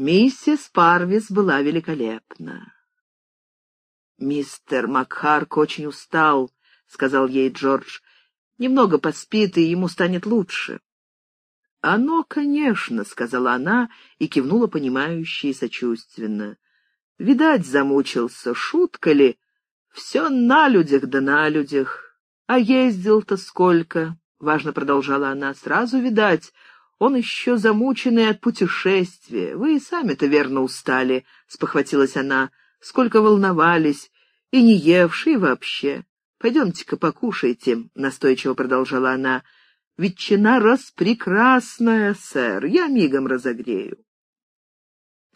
Миссис Парвис была великолепна. «Мистер Макхарк очень устал», — сказал ей Джордж. «Немного поспит, и ему станет лучше». «Оно, конечно», — сказала она и кивнула понимающе и сочувственно. «Видать, замучился. Шутка ли? Все на людях да на людях. А ездил-то сколько?» — важно продолжала она. «Сразу видать, он еще замученный от путешествия. Вы и сами-то верно устали, — спохватилась она. Сколько волновались, и не евшие вообще. Пойдемте-ка покушайте, — настойчиво продолжала она. Ветчина распрекрасная, сэр, я мигом разогрею.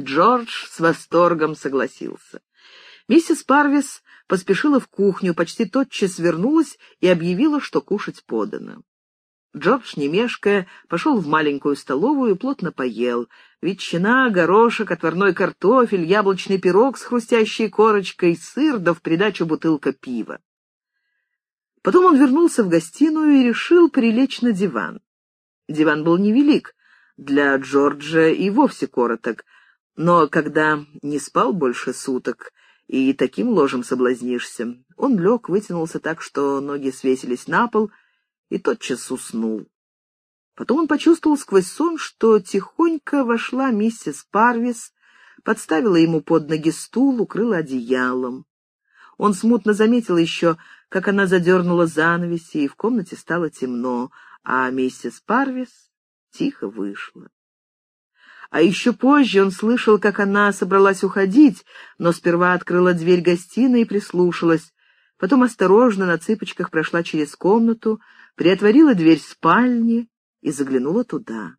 Джордж с восторгом согласился. Миссис Парвис поспешила в кухню, почти тотчас вернулась и объявила, что кушать подано. Джордж, не мешкая, пошел в маленькую столовую и плотно поел. Ветчина, горошек, отварной картофель, яблочный пирог с хрустящей корочкой, сыр, да в придачу бутылка пива. Потом он вернулся в гостиную и решил прилечь на диван. Диван был невелик, для Джорджа и вовсе короток, но когда не спал больше суток, и таким ложем соблазнишься, он лег, вытянулся так, что ноги свесились на пол — и тотчас уснул. Потом он почувствовал сквозь сон, что тихонько вошла миссис Парвис, подставила ему под ноги стул, укрыла одеялом. Он смутно заметил еще, как она задернула занавеси, и в комнате стало темно, а миссис Парвис тихо вышла. А еще позже он слышал, как она собралась уходить, но сперва открыла дверь гостиной и прислушалась, потом осторожно на цыпочках прошла через комнату, приотворила дверь спальни и заглянула туда.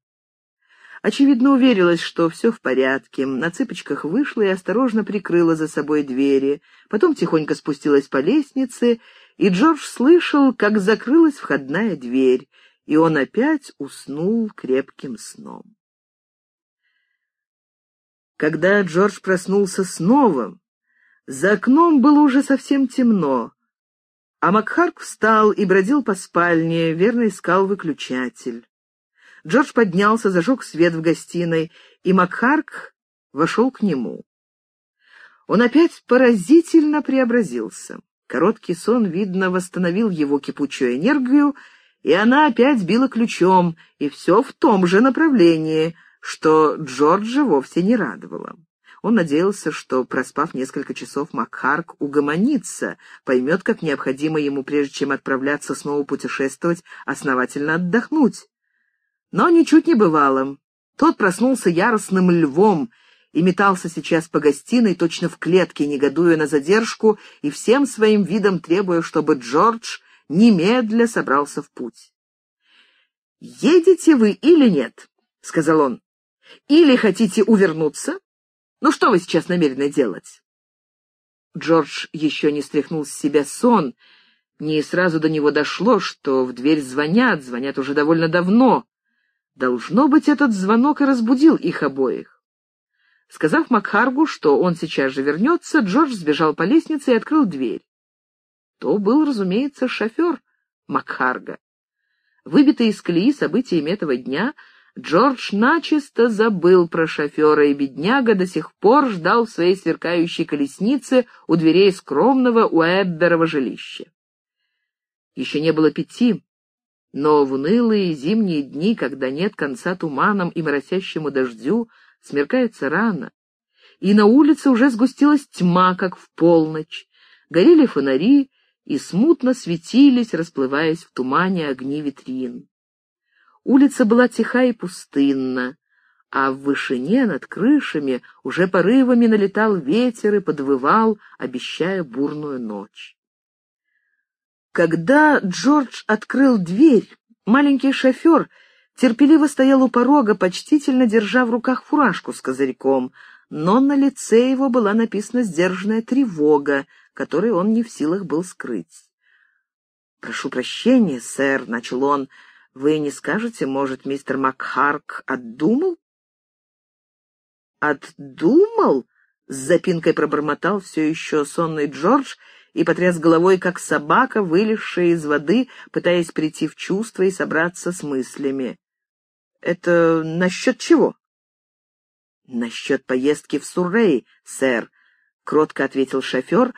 Очевидно, уверилась, что все в порядке, на цыпочках вышла и осторожно прикрыла за собой двери, потом тихонько спустилась по лестнице, и Джордж слышал, как закрылась входная дверь, и он опять уснул крепким сном. Когда Джордж проснулся снова, за окном было уже совсем темно, а Макхарк встал и бродил по спальне, верно искал выключатель. Джордж поднялся, зажег свет в гостиной, и Макхарк вошел к нему. Он опять поразительно преобразился. Короткий сон, видно, восстановил его кипучую энергию, и она опять била ключом, и все в том же направлении, что Джорджа вовсе не радовало. Он надеялся, что, проспав несколько часов, Макхарк угомонится, поймет, как необходимо ему, прежде чем отправляться снова путешествовать, основательно отдохнуть. Но ничуть не бывало. Тот проснулся яростным львом и метался сейчас по гостиной, точно в клетке, негодуя на задержку и всем своим видом требуя, чтобы Джордж немедля собрался в путь. «Едете вы или нет?» — сказал он. «Или хотите увернуться, ну что вы сейчас намерены делать?» Джордж еще не стряхнул с себя сон, не сразу до него дошло, что в дверь звонят, звонят уже довольно давно. Должно быть, этот звонок и разбудил их обоих. Сказав Макхаргу, что он сейчас же вернется, Джордж сбежал по лестнице и открыл дверь. То был, разумеется, шофер Макхарга. Выбитый из колеи событиями этого дня, Джордж начисто забыл про шофера, и бедняга до сих пор ждал в своей сверкающей колеснице у дверей скромного Уэбберова жилища. Еще не было пяти, но в унылые зимние дни, когда нет конца туманам и моросящему дождю, смеркается рано, и на улице уже сгустилась тьма, как в полночь, горели фонари и смутно светились, расплываясь в тумане огни витрин. Улица была тиха и пустынна, а в вышине над крышами уже порывами налетал ветер и подвывал, обещая бурную ночь. Когда Джордж открыл дверь, маленький шофер терпеливо стоял у порога, почтительно держа в руках фуражку с козырьком, но на лице его была написана сдержанная тревога, которой он не в силах был скрыть. «Прошу прощения, сэр», — начал он, — вы не скажете, может, мистер Макхарк отдумал? Отдумал? С запинкой пробормотал все еще сонный Джордж и потряс головой, как собака, вылезшая из воды, пытаясь прийти в чувство и собраться с мыслями. «Это насчет чего?» «Насчет поездки в Суррей, сэр», — кротко ответил шофер,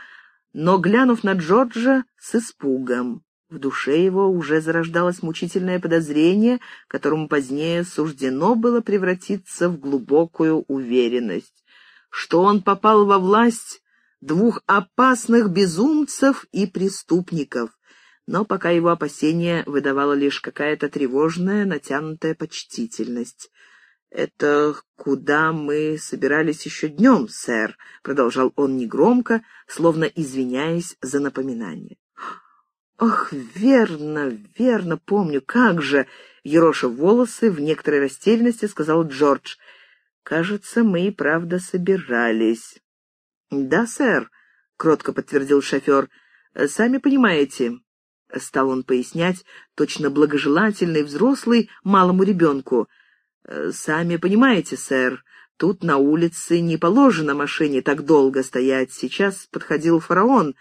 но, глянув на Джорджа, с испугом. В душе его уже зарождалось мучительное подозрение, которому позднее суждено было превратиться в глубокую уверенность, что он попал во власть двух опасных безумцев и преступников, но пока его опасение выдавала лишь какая-то тревожная, натянутая почтительность. «Это куда мы собирались еще днем, сэр», — продолжал он негромко, словно извиняясь за напоминание. «Ах, верно, верно, помню, как же!» — ероша волосы в некоторой растерянности сказал Джордж. «Кажется, мы и правда собирались». «Да, сэр», — кротко подтвердил шофер. «Сами понимаете», — стал он пояснять, точно благожелательный взрослый малому ребенку. «Сами понимаете, сэр, тут на улице не положено машине так долго стоять. Сейчас подходил фараон».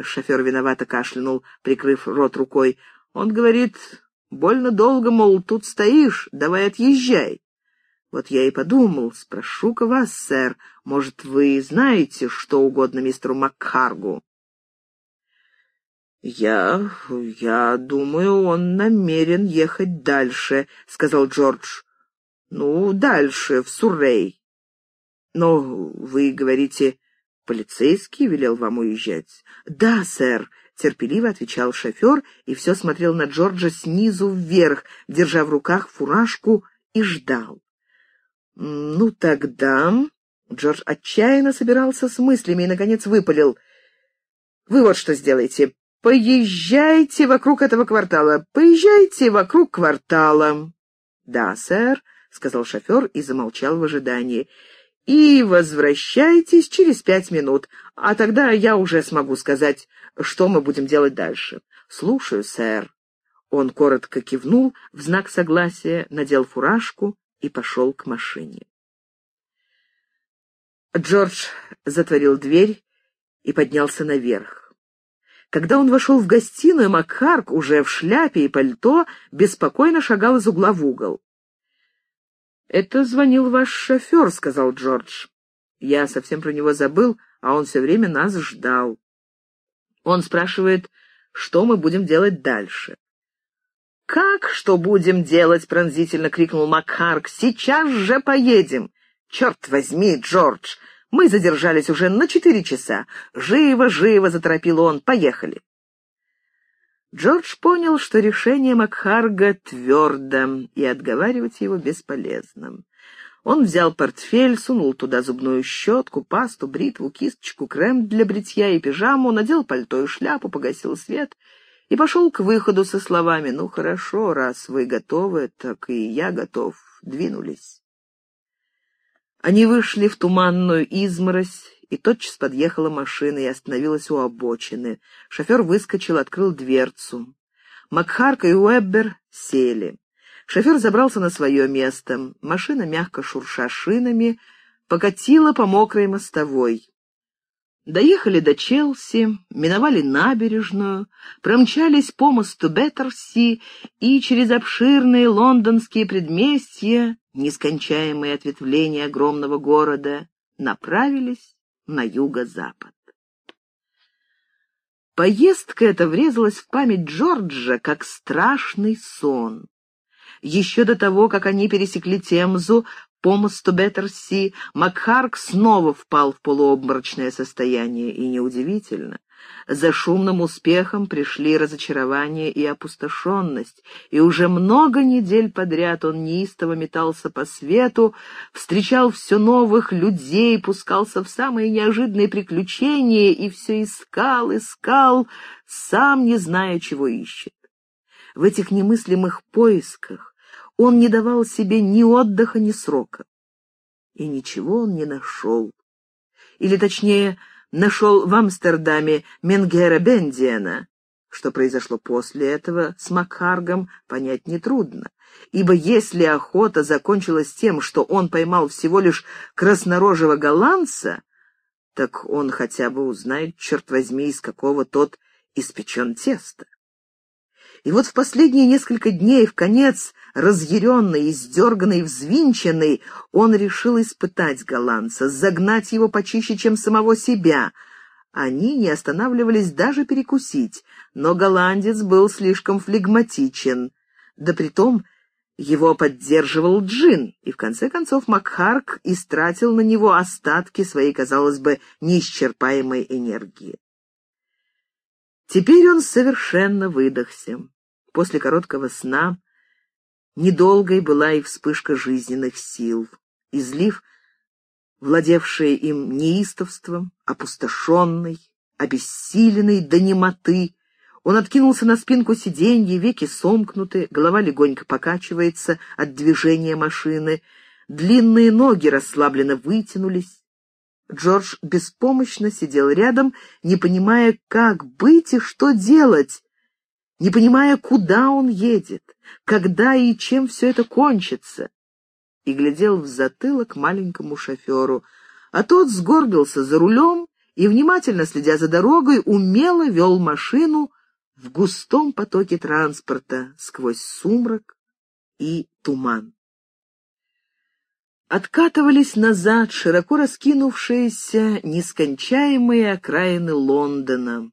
Шофер виновато кашлянул, прикрыв рот рукой. «Он говорит, больно долго, мол, тут стоишь, давай отъезжай». Вот я и подумал, спрошу-ка вас, сэр, может, вы знаете что угодно мистеру Макхаргу? «Я... я думаю, он намерен ехать дальше», — сказал Джордж. «Ну, дальше, в Суррей». «Но вы говорите, полицейский велел вам уезжать?» «Да, сэр», — терпеливо отвечал шофер и все смотрел на Джорджа снизу вверх, держа в руках фуражку, и ждал. «Ну тогда...» Джордж отчаянно собирался с мыслями и, наконец, выпалил. «Вы вот что сделайте. Поезжайте вокруг этого квартала. Поезжайте вокруг квартала». «Да, сэр», — сказал шофер и замолчал в ожидании. «И возвращайтесь через пять минут, а тогда я уже смогу сказать, что мы будем делать дальше». «Слушаю, сэр». Он коротко кивнул в знак согласия, надел фуражку и пошел к машине. Джордж затворил дверь и поднялся наверх. Когда он вошел в гостиную, Макхарк, уже в шляпе и пальто, беспокойно шагал из угла в угол. «Это звонил ваш шофер», — сказал Джордж. «Я совсем про него забыл, а он все время нас ждал. Он спрашивает, что мы будем делать дальше. «Как что будем делать?» — пронзительно крикнул Макхарк. «Сейчас же поедем!» «Черт возьми, Джордж! Мы задержались уже на четыре часа. Живо, живо!» — заторопил он. «Поехали!» Джордж понял, что решение Макхарга твердо, и отговаривать его бесполезно. Он взял портфель, сунул туда зубную щетку, пасту, бритву, кисточку, крем для бритья и пижаму, надел пальто и шляпу, погасил свет — и пошел к выходу со словами «Ну хорошо, раз вы готовы, так и я готов». Двинулись. Они вышли в туманную изморозь, и тотчас подъехала машина и остановилась у обочины. Шофер выскочил, открыл дверцу. Макхарка и Уэббер сели. Шофер забрался на свое место. Машина, мягко шурша шинами, покатила по мокрой мостовой. Доехали до Челси, миновали набережную, промчались по мосту Беттерси и через обширные лондонские предместья, нескончаемые ответвления огромного города, направились на юго-запад. Поездка эта врезалась в память Джорджа как страшный сон. Еще до того, как они пересекли Темзу, по мосту Беттерси, Макхарк снова впал в полуобморочное состояние, и неудивительно. За шумным успехом пришли разочарование и опустошенность, и уже много недель подряд он неистово метался по свету, встречал все новых людей, пускался в самые неожиданные приключения и все искал, искал, сам не зная, чего ищет. В этих немыслимых поисках он не давал себе ни отдыха, ни срока. И ничего он не нашел. Или, точнее, нашел в Амстердаме Менгера Бендиана. Что произошло после этого с Макхаргом, понять нетрудно. Ибо если охота закончилась тем, что он поймал всего лишь краснорожего голландца, так он хотя бы узнает, черт возьми, из какого тот испечен тесто. И вот в последние несколько дней, в конец, разъяренный, издерганный, взвинченный, он решил испытать голландца, загнать его почище, чем самого себя. Они не останавливались даже перекусить, но голландец был слишком флегматичен. Да притом его поддерживал Джин, и в конце концов Макхарк истратил на него остатки своей, казалось бы, неисчерпаемой энергии. Теперь он совершенно выдохся. После короткого сна недолгой была и вспышка жизненных сил. Излив, владевшее им неистовством, опустошенный, обессиленный до немоты, он откинулся на спинку сиденья, веки сомкнуты, голова легонько покачивается от движения машины, длинные ноги расслабленно вытянулись. Джордж беспомощно сидел рядом, не понимая, как быть и что делать, не понимая, куда он едет, когда и чем все это кончится, и глядел в затылок маленькому шоферу, а тот сгорбился за рулем и, внимательно следя за дорогой, умело вел машину, в густом потоке транспорта сквозь сумрак и туман. Откатывались назад широко раскинувшиеся нескончаемые окраины Лондона,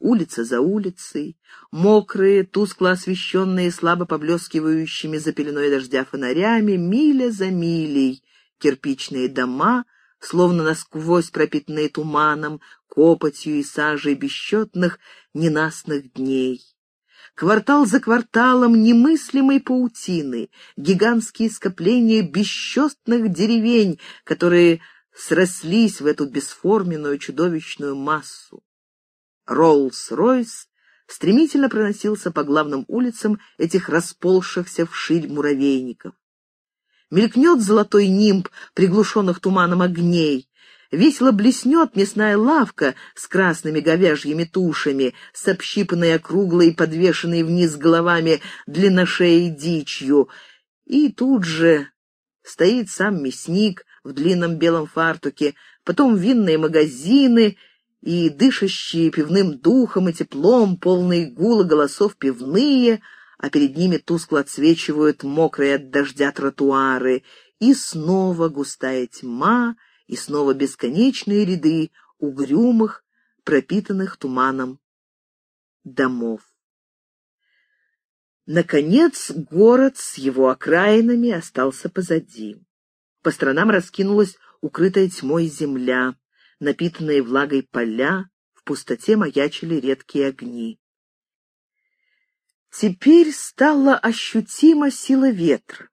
улица за улицей, мокрые, тускло освещенные, слабо поблескивающими за пеленой дождя фонарями, миля за милей, кирпичные дома, словно насквозь пропитанные туманом, копотью и сажей бесчетных ненастных дней. Квартал за кварталом немыслимой паутины, гигантские скопления бесчетных деревень, которые срослись в эту бесформенную чудовищную массу. Роллс-Ройс стремительно проносился по главным улицам этих расползшихся вширь муравейников. Мелькнет золотой нимб приглушенных туманом огней, Весело блеснет мясная лавка с красными говяжьими тушами, с общипанной округлой, подвешенной вниз головами длинношеей дичью. И тут же стоит сам мясник в длинном белом фартуке, потом винные магазины и дышащие пивным духом и теплом, полные гула голосов пивные, а перед ними тускло отсвечивают мокрые от дождя тротуары, и снова густая тьма — и снова бесконечные ряды угрюмых, пропитанных туманом домов. Наконец, город с его окраинами остался позади. По сторонам раскинулась укрытая тьмой земля, напитанные влагой поля, в пустоте маячили редкие огни. Теперь стала ощутима сила ветра.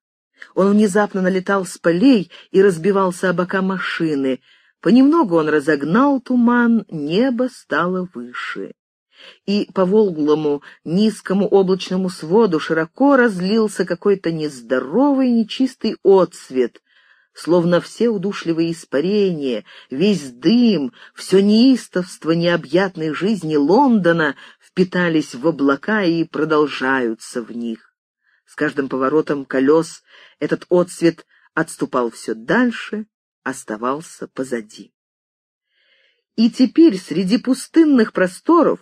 Он внезапно налетал с полей и разбивался о бока машины. Понемногу он разогнал туман, небо стало выше. И по волглому низкому облачному своду широко разлился какой-то нездоровый нечистый отсвет, словно все удушливые испарения, весь дым, все неистовство необъятной жизни Лондона впитались в облака и продолжаются в них каждым поворотом колес этот отсвет отступал все дальше, оставался позади. И теперь среди пустынных просторов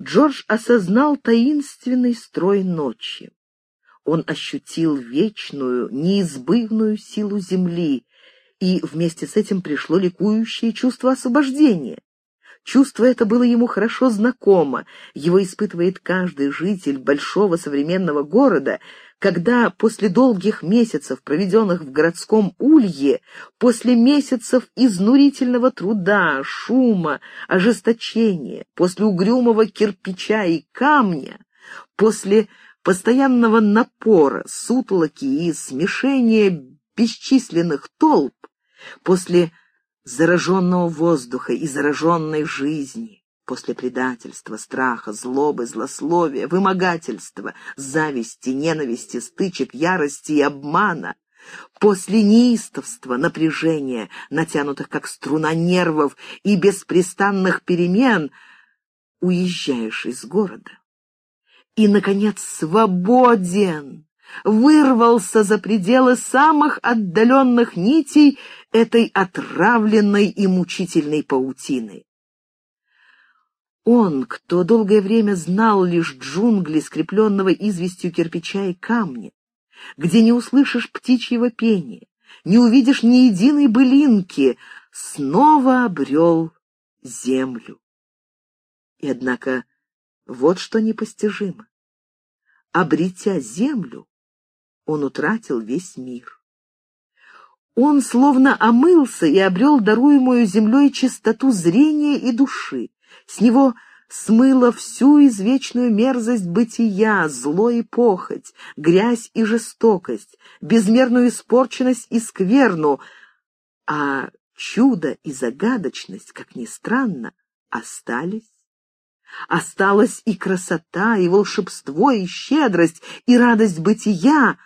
Джордж осознал таинственный строй ночи. Он ощутил вечную, неизбывную силу земли, и вместе с этим пришло ликующее чувство освобождения. Чувство это было ему хорошо знакомо, его испытывает каждый житель большого современного города, когда после долгих месяцев, проведенных в городском улье, после месяцев изнурительного труда, шума, ожесточения, после угрюмого кирпича и камня, после постоянного напора, сутолоки и смешения бесчисленных толп, после зараженного воздуха и зараженной жизни, после предательства, страха, злобы, злословия, вымогательства, зависти, ненависти, стычек, ярости и обмана, после неистовства, напряжения, натянутых как струна нервов и беспрестанных перемен, уезжаешь из города. И, наконец, свободен, вырвался за пределы самых отдаленных нитей этой отравленной и мучительной паутины. Он, кто долгое время знал лишь джунгли, скрепленного известью кирпича и камня, где не услышишь птичьего пения, не увидишь ни единой былинки, снова обрел землю. И однако вот что непостижимо. Обретя землю, он утратил весь мир. Он словно омылся и обрел даруемую землей чистоту зрения и души. С него смыло всю извечную мерзость бытия, зло и похоть, грязь и жестокость, безмерную испорченность и скверну, а чудо и загадочность, как ни странно, остались. Осталась и красота, и волшебство, и щедрость, и радость бытия,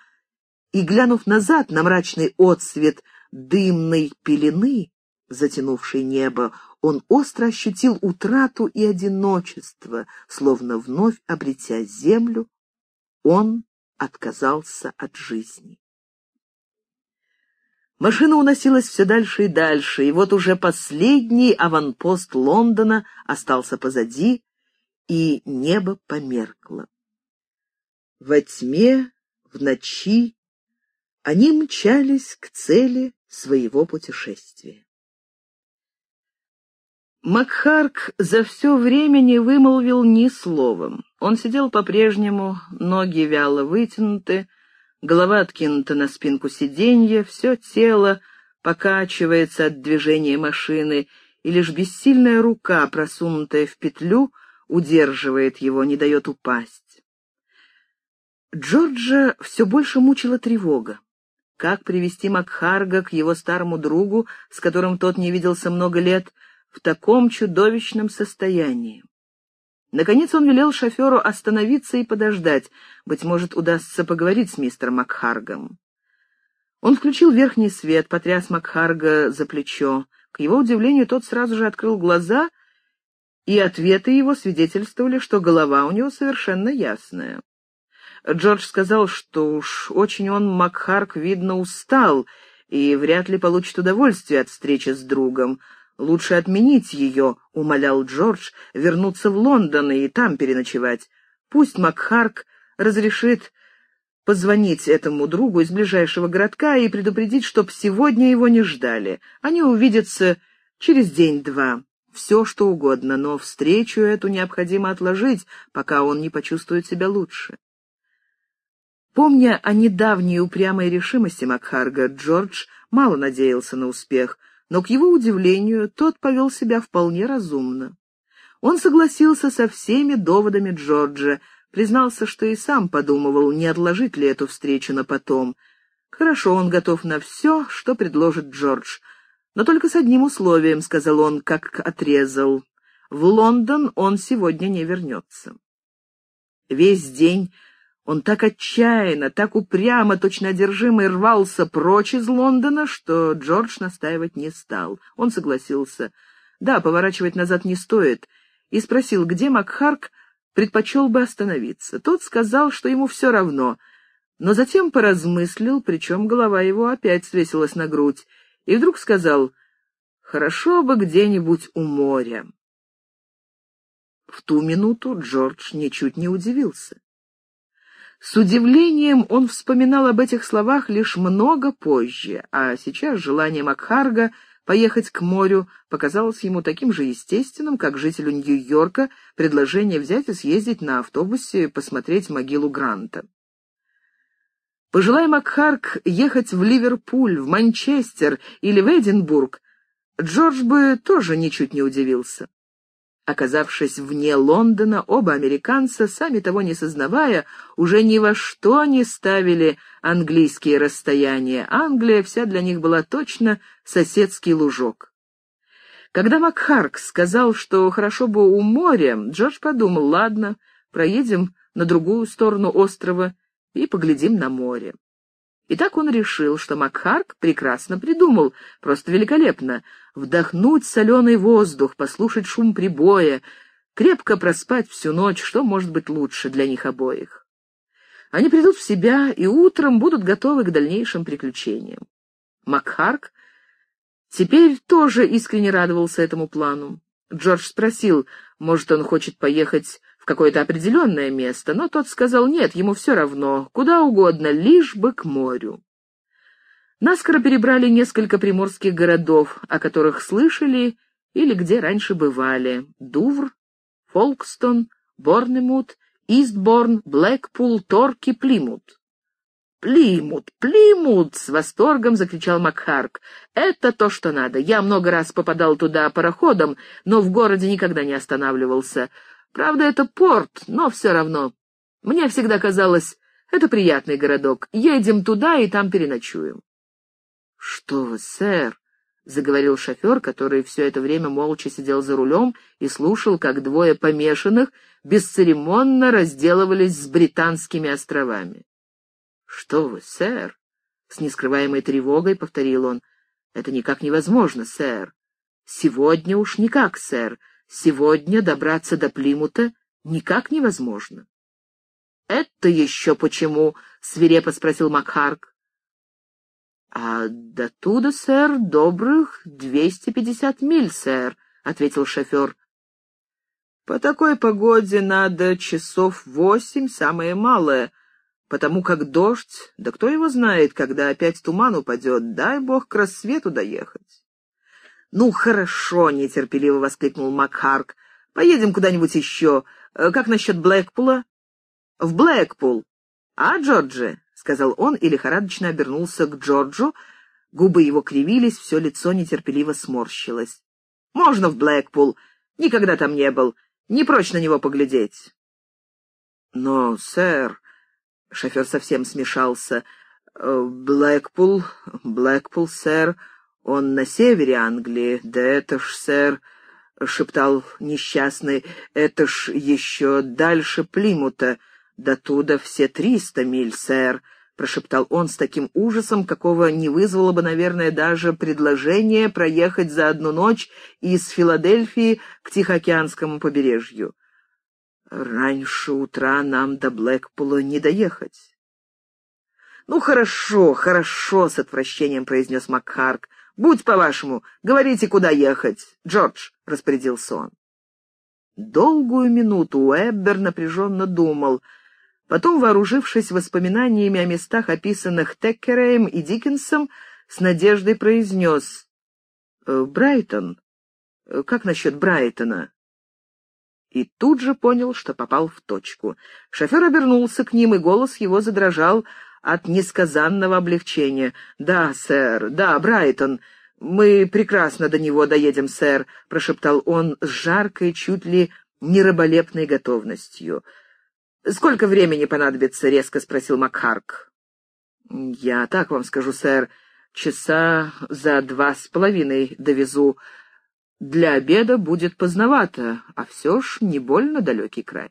и, глянув назад на мрачный отсвет дымной пелены, затянувшей небо, он остро ощутил утрату и одиночество, словно вновь обретя землю, он отказался от жизни. Машина уносилась все дальше и дальше, и вот уже последний аванпост Лондона остался позади, и небо померкло. Во тьме, в ночи они мчались к цели своего путешествия. Макхарк за все время не вымолвил ни словом. Он сидел по-прежнему, ноги вяло вытянуты, голова откинута на спинку сиденья, все тело покачивается от движения машины, и лишь бессильная рука, просунутая в петлю, удерживает его, не дает упасть. Джорджа все больше мучила тревога. Как привести Макхарга к его старому другу, с которым тот не виделся много лет, — в таком чудовищном состоянии. Наконец он велел шоферу остановиться и подождать, быть может, удастся поговорить с мистером Макхаргом. Он включил верхний свет, потряс Макхарга за плечо. К его удивлению, тот сразу же открыл глаза, и ответы его свидетельствовали, что голова у него совершенно ясная. Джордж сказал, что уж очень он, Макхарг, видно, устал и вряд ли получит удовольствие от встречи с другом, Лучше отменить ее, — умолял Джордж, — вернуться в Лондон и там переночевать. Пусть Макхарк разрешит позвонить этому другу из ближайшего городка и предупредить, чтоб сегодня его не ждали. Они увидятся через день-два. Все, что угодно, но встречу эту необходимо отложить, пока он не почувствует себя лучше. Помня о недавней упрямой решимости Макхарга, Джордж мало надеялся на успех — но, к его удивлению, тот повел себя вполне разумно. Он согласился со всеми доводами Джорджа, признался, что и сам подумывал, не отложить ли эту встречу на потом. Хорошо, он готов на все, что предложит Джордж. Но только с одним условием, — сказал он, как отрезал. В Лондон он сегодня не вернется. Весь день он так отчаянно, так упрямо, точно одержимый рвался прочь из Лондона, что Джордж настаивать не стал. Он согласился. Да, поворачивать назад не стоит. И спросил, где Макхарк предпочел бы остановиться. Тот сказал, что ему все равно, но затем поразмыслил, причем голова его опять свесилась на грудь, и вдруг сказал, «Хорошо бы где-нибудь у моря». В ту минуту Джордж ничуть не удивился. С удивлением он вспоминал об этих словах лишь много позже, а сейчас желание Макхарга поехать к морю показалось ему таким же естественным, как жителю Нью-Йорка предложение взять и съездить на автобусе посмотреть могилу Гранта. Пожелая Макхарг ехать в Ливерпуль, в Манчестер или в Эдинбург, Джордж бы тоже ничуть не удивился. Оказавшись вне Лондона, оба американца, сами того не сознавая, уже ни во что не ставили английские расстояния. Англия вся для них была точно соседский лужок. Когда Макхарк сказал, что хорошо бы у моря, Джордж подумал, ладно, проедем на другую сторону острова и поглядим на море. И так он решил, что Макхарк прекрасно придумал, просто великолепно, вдохнуть соленый воздух, послушать шум прибоя, крепко проспать всю ночь, что может быть лучше для них обоих. Они придут в себя и утром будут готовы к дальнейшим приключениям. Макхарк теперь тоже искренне радовался этому плану. Джордж спросил, может, он хочет поехать какое-то определенное место, но тот сказал нет, ему все равно, куда угодно, лишь бы к морю. Наскоро перебрали несколько приморских городов, о которых слышали или где раньше бывали. Дувр, Фолкстон, Борнемут, Истборн, Блэкпул, Торки, Плимут. «Плимут! Плимут!» — с восторгом закричал Макхарк. «Это то, что надо. Я много раз попадал туда пароходом, но в городе никогда не останавливался. Правда, это порт, но все равно. Мне всегда казалось, это приятный городок. Едем туда и там переночуем». «Что вы, сэр!» — заговорил шофер, который все это время молча сидел за рулем и слушал, как двое помешанных бесцеремонно разделывались с британскими островами. «Что вы, сэр?» — с нескрываемой тревогой повторил он. «Это никак невозможно, сэр. Сегодня уж никак, сэр. Сегодня добраться до Плимута никак невозможно». «Это еще почему?» — свирепо спросил Макхарк. «А до туда, сэр, добрых двести пятьдесят миль, сэр», — ответил шофер. «По такой погоде надо часов восемь, самое малое, потому как дождь, да кто его знает, когда опять туман упадет, дай бог к рассвету доехать». «Ну, хорошо», — нетерпеливо воскликнул Макхарк, — «поедем куда-нибудь еще. Э, как насчет Блэкпула?» «В Блэкпул. А, Джорджи?» — сказал он и лихорадочно обернулся к Джорджу. Губы его кривились, все лицо нетерпеливо сморщилось. «Можно в Блэкпул. Никогда там не был. Не прочь на него поглядеть». «Но, сэр...» — шофер совсем смешался. «Э, «Блэкпул... Блэкпул, сэр, он на севере Англии. Да это ж, сэр...» — шептал несчастный, — «это ж еще дальше Плимута. «До туда все триста миль, сэр», — прошептал он с таким ужасом, какого не вызвало бы, наверное, даже предложение проехать за одну ночь из Филадельфии к Тихоокеанскому побережью. «Раньше утра нам до Блэкпула не доехать». «Ну, хорошо, хорошо», — с отвращением произнес Макхарк. «Будь по-вашему, говорите, куда ехать. Джордж», — распорядился он. Долгую минуту Уэббер напряженно думал — Потом, вооружившись воспоминаниями о местах, описанных Теккереем и Диккенсом, с надеждой произнес «Э, «Брайтон? Э, как насчет Брайтона?» И тут же понял, что попал в точку. Шофер обернулся к ним, и голос его задрожал от несказанного облегчения. «Да, сэр, да, Брайтон. Мы прекрасно до него доедем, сэр», — прошептал он с жаркой, чуть ли не раболепной готовностью. «Сколько времени понадобится?» — резко спросил Макхарк. «Я так вам скажу, сэр, часа за два с половиной довезу. Для обеда будет поздновато, а все ж не больно далекий край».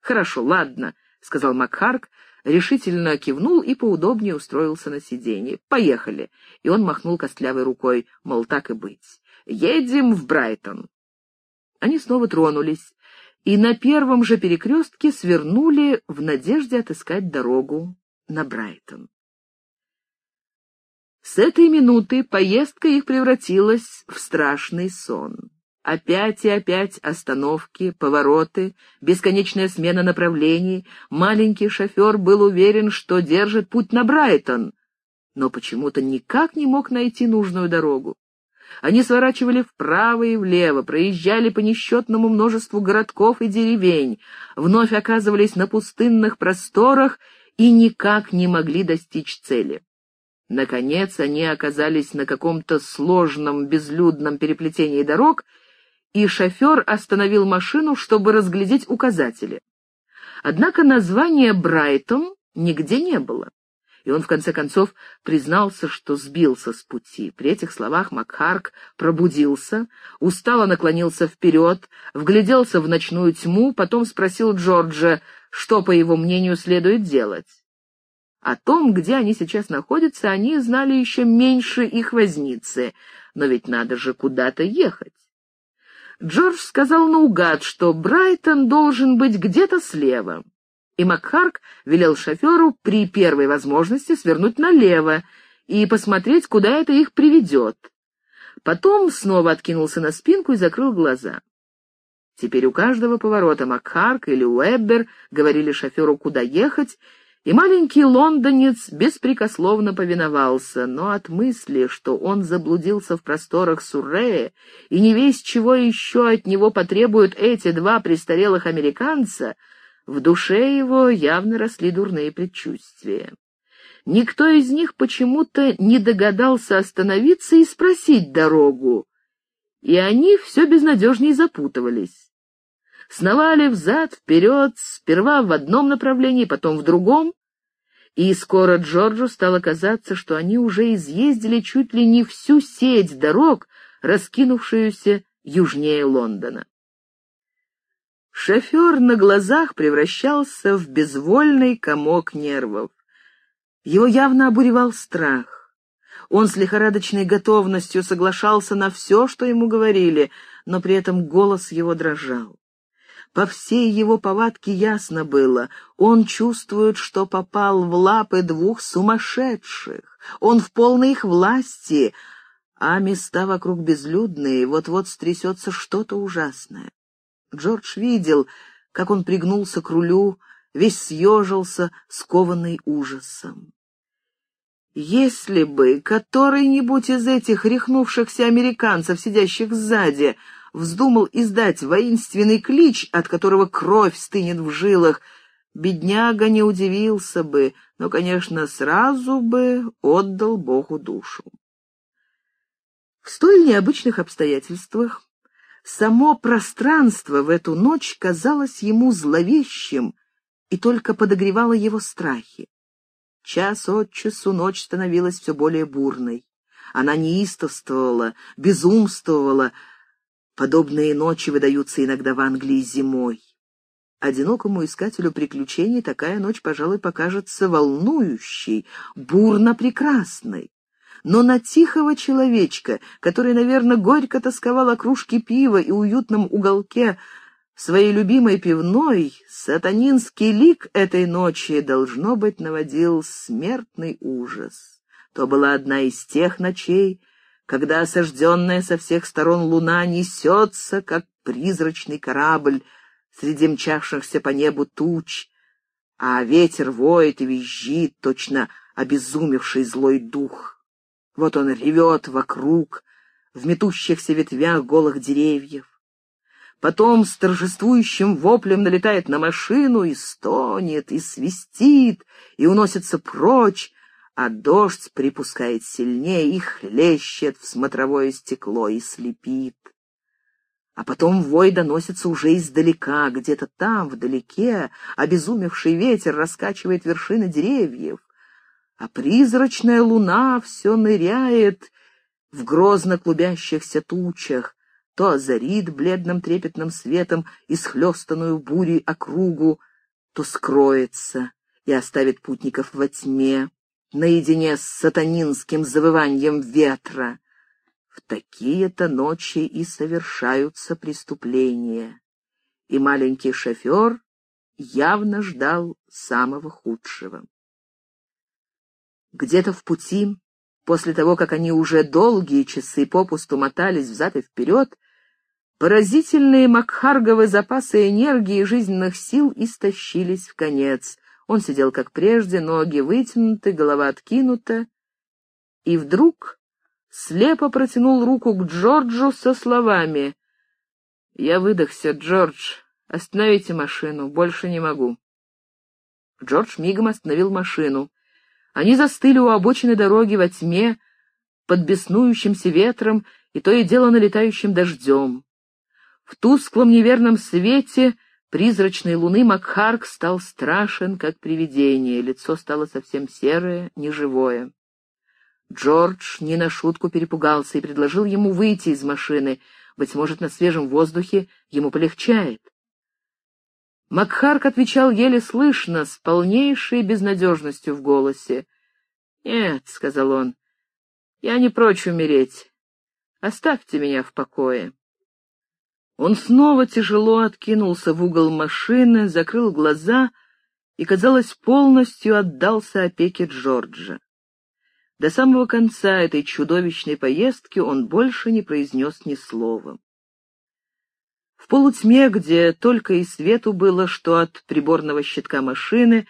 «Хорошо, ладно», — сказал Макхарк, решительно кивнул и поудобнее устроился на сиденье. «Поехали!» И он махнул костлявой рукой, мол, так и быть. «Едем в Брайтон!» Они снова тронулись и на первом же перекрестке свернули в надежде отыскать дорогу на Брайтон. С этой минуты поездка их превратилась в страшный сон. Опять и опять остановки, повороты, бесконечная смена направлений. Маленький шофер был уверен, что держит путь на Брайтон, но почему-то никак не мог найти нужную дорогу. Они сворачивали вправо и влево, проезжали по несчетному множеству городков и деревень, вновь оказывались на пустынных просторах и никак не могли достичь цели. Наконец они оказались на каком-то сложном безлюдном переплетении дорог, и шофер остановил машину, чтобы разглядеть указатели. Однако названия Брайтон нигде не было и он в конце концов признался, что сбился с пути. При этих словах Макхарк пробудился, устало наклонился вперед, вгляделся в ночную тьму, потом спросил Джорджа, что, по его мнению, следует делать. О том, где они сейчас находятся, они знали еще меньше их возницы, но ведь надо же куда-то ехать. Джордж сказал наугад, что Брайтон должен быть где-то слева и Макхарк велел шоферу при первой возможности свернуть налево и посмотреть, куда это их приведет. Потом снова откинулся на спинку и закрыл глаза. Теперь у каждого поворота Макхарк или Уэббер говорили шоферу, куда ехать, и маленький лондонец беспрекословно повиновался, но от мысли, что он заблудился в просторах Суррея, и не весь чего еще от него потребуют эти два престарелых американца, в душе его явно росли дурные предчувствия. Никто из них почему-то не догадался остановиться и спросить дорогу, и они все безнадежнее запутывались сновали взад-вперед, сперва в одном направлении, потом в другом, и скоро Джорджу стало казаться, что они уже изъездили чуть ли не всю сеть дорог, раскинувшуюся южнее Лондона. Шофер на глазах превращался в безвольный комок нервов. Его явно обуревал страх. Он с лихорадочной готовностью соглашался на все, что ему говорили, но при этом голос его дрожал. По всей его повадке ясно было, он чувствует, что попал в лапы двух сумасшедших, он в полной их власти, а места вокруг безлюдные, вот-вот стрясется что-то ужасное. Джордж видел, как он пригнулся к рулю, весь съежился, скованный ужасом. Если бы который-нибудь из этих рехнувшихся американцев, сидящих сзади, вздумал издать воинственный клич, от которого кровь стынет в жилах, бедняга не удивился бы, но, конечно, сразу бы отдал Богу душу. В столь необычных обстоятельствах само пространство в эту ночь казалось ему зловещим и только подогревало его страхи. Час от часу ночь становилась все более бурной. Она неистовствовала, безумствовала, Подобные ночи выдаются иногда в Англии зимой. Одинокому искателю приключений такая ночь, пожалуй, покажется волнующей, бурно прекрасной. Но на тихого человечка, который, наверное, горько тосковал о кружке пива и уютном уголке своей любимой пивной, сатанинский лик этой ночи, должно быть, наводил смертный ужас. То была одна из тех ночей, когда осажденная со всех сторон луна несется, как призрачный корабль среди мчавшихся по небу туч, а ветер воет и визжит, точно обезумевший злой дух. Вот он ревет вокруг, в метущихся ветвях голых деревьев. Потом с торжествующим воплем налетает на машину и стонет, и свистит, и уносится прочь, а дождь припускает сильнее и хлещет в смотровое стекло и слепит. А потом вой доносится уже издалека, где-то там, вдалеке, обезумевший ветер раскачивает вершины деревьев, а призрачная луна все ныряет в грозно клубящихся тучах, то озарит бледным трепетным светом исхлестанную бурей округу, то скроется и оставит путников во тьме наедине с сатанинским завыванием ветра. В такие-то ночи и совершаются преступления. И маленький шофер явно ждал самого худшего. Где-то в пути, после того, как они уже долгие часы попусту мотались взад и вперед, поразительные Макхарговы запасы энергии и жизненных сил истощились в конец — он сидел как прежде, ноги вытянуты, голова откинута, и вдруг слепо протянул руку к Джорджу со словами «Я выдохся, Джордж, остановите машину, больше не могу». Джордж мигом остановил машину. Они застыли у обочины дороги во тьме, под беснующимся ветром и то и дело налетающим дождем. В тусклом неверном свете призрачной луны Макхарк стал страшен, как привидение, лицо стало совсем серое, неживое. Джордж не на шутку перепугался и предложил ему выйти из машины, быть может, на свежем воздухе ему полегчает. Макхарк отвечал еле слышно, с полнейшей безнадежностью в голосе. «Нет», — сказал он, — «я не прочь умереть. Оставьте меня в покое». Он снова тяжело откинулся в угол машины, закрыл глаза и, казалось, полностью отдался опеке Джорджа. До самого конца этой чудовищной поездки он больше не произнес ни слова. В полутьме, где только и свету было, что от приборного щитка машины,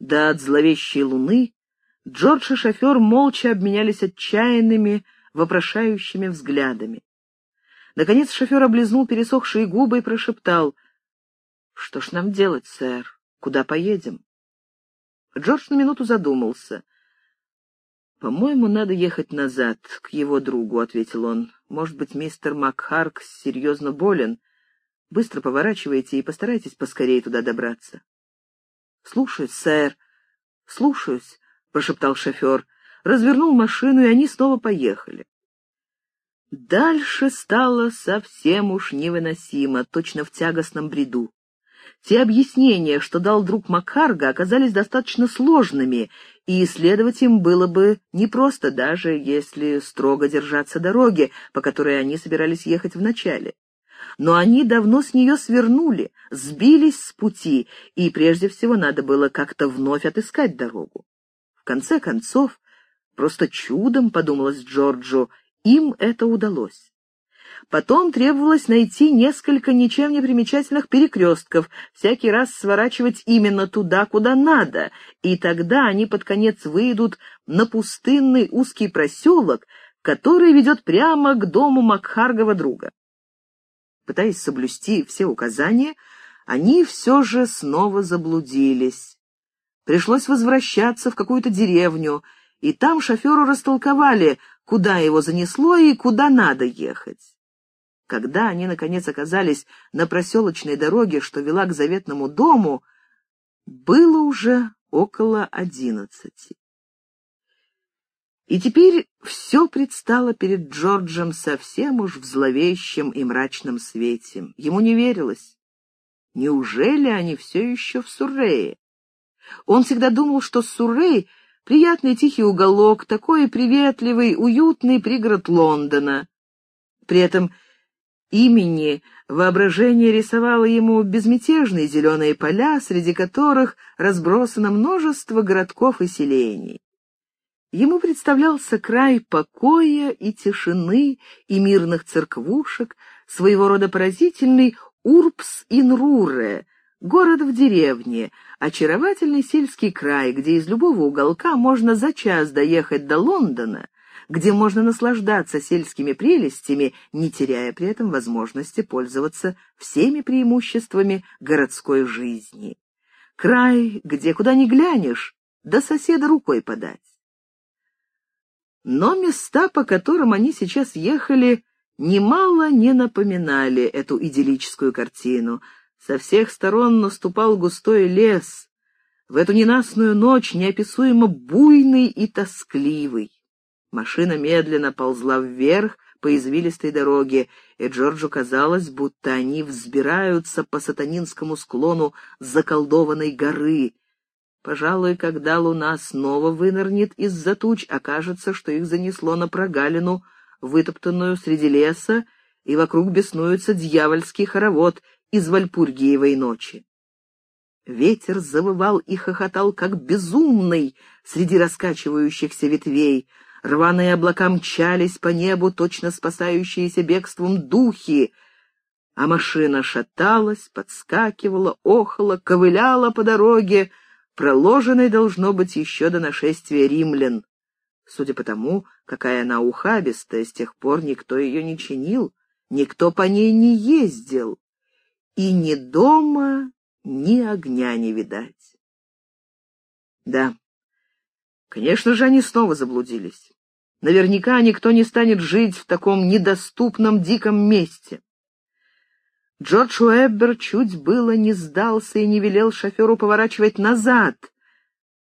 да от зловещей луны, Джордж и шофер молча обменялись отчаянными, вопрошающими взглядами. Наконец шофер облизнул пересохшие губы и прошептал. — Что ж нам делать, сэр? Куда поедем? Джордж на минуту задумался. «По-моему, надо ехать назад, к его другу», — ответил он. «Может быть, мистер Макхарк серьезно болен. Быстро поворачивайте и постарайтесь поскорее туда добраться». «Слушаюсь, сэр, слушаюсь», — прошептал шофер. Развернул машину, и они снова поехали. Дальше стало совсем уж невыносимо, точно в тягостном бреду. Те объяснения, что дал друг Макарга, оказались достаточно сложными, и исследовать им было бы непросто, даже если строго держаться дороги, по которой они собирались ехать вначале. Но они давно с нее свернули, сбились с пути, и прежде всего надо было как-то вновь отыскать дорогу. В конце концов, просто чудом, подумалось Джорджу, им это удалось. Потом требовалось найти несколько ничем не примечательных перекрестков, всякий раз сворачивать именно туда, куда надо, и тогда они под конец выйдут на пустынный узкий проселок, который ведет прямо к дому Макхаргова друга. Пытаясь соблюсти все указания, они все же снова заблудились. Пришлось возвращаться в какую-то деревню, и там шоферу растолковали, куда его занесло и куда надо ехать. Когда они, наконец, оказались на проселочной дороге, что вела к заветному дому, было уже около одиннадцати. И теперь все предстало перед Джорджем совсем уж в зловещем и мрачном свете. Ему не верилось. Неужели они все еще в Суррее? Он всегда думал, что Суррей — приятный тихий уголок, такой приветливый, уютный пригород Лондона. При этом имени воображение рисовало ему безмятежные зеленые поля, среди которых разбросано множество городков и селений. Ему представлялся край покоя и тишины и мирных церквушек, своего рода поразительный Урбс-ин-Руре, город в деревне, очаровательный сельский край, где из любого уголка можно за час доехать до Лондона, где можно наслаждаться сельскими прелестями, не теряя при этом возможности пользоваться всеми преимуществами городской жизни. Край, где куда ни глянешь, до соседа рукой подать. Но места, по которым они сейчас ехали, немало не напоминали эту идиллическую картину. Со всех сторон наступал густой лес, в эту ненастную ночь неописуемо буйный и тоскливый. Машина медленно ползла вверх по извилистой дороге, и Джорджу казалось, будто они взбираются по сатанинскому склону заколдованной горы. Пожалуй, когда луна снова вынырнет из-за туч, окажется, что их занесло на прогалину, вытоптанную среди леса, и вокруг беснуется дьявольский хоровод из Вальпургиевой ночи. Ветер завывал и хохотал, как безумный, среди раскачивающихся ветвей — Рваные облака мчались по небу, точно спасающиеся бегством духи, а машина шаталась, подскакивала, охала, ковыляла по дороге, проложенной должно быть еще до нашествия римлян. Судя по тому, какая она ухабистая, с тех пор никто ее не чинил, никто по ней не ездил, и ни дома, ни огня не видать. Да, конечно же, они снова заблудились. Наверняка никто не станет жить в таком недоступном диком месте. Джордж Уэббер чуть было не сдался и не велел шоферу поворачивать назад,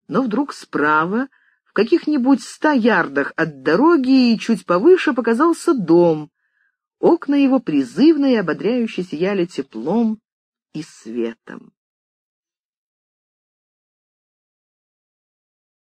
но вдруг справа, в каких-нибудь ста ярдах от дороги и чуть повыше показался дом. Окна его призывно и ободряюще сияли теплом и светом.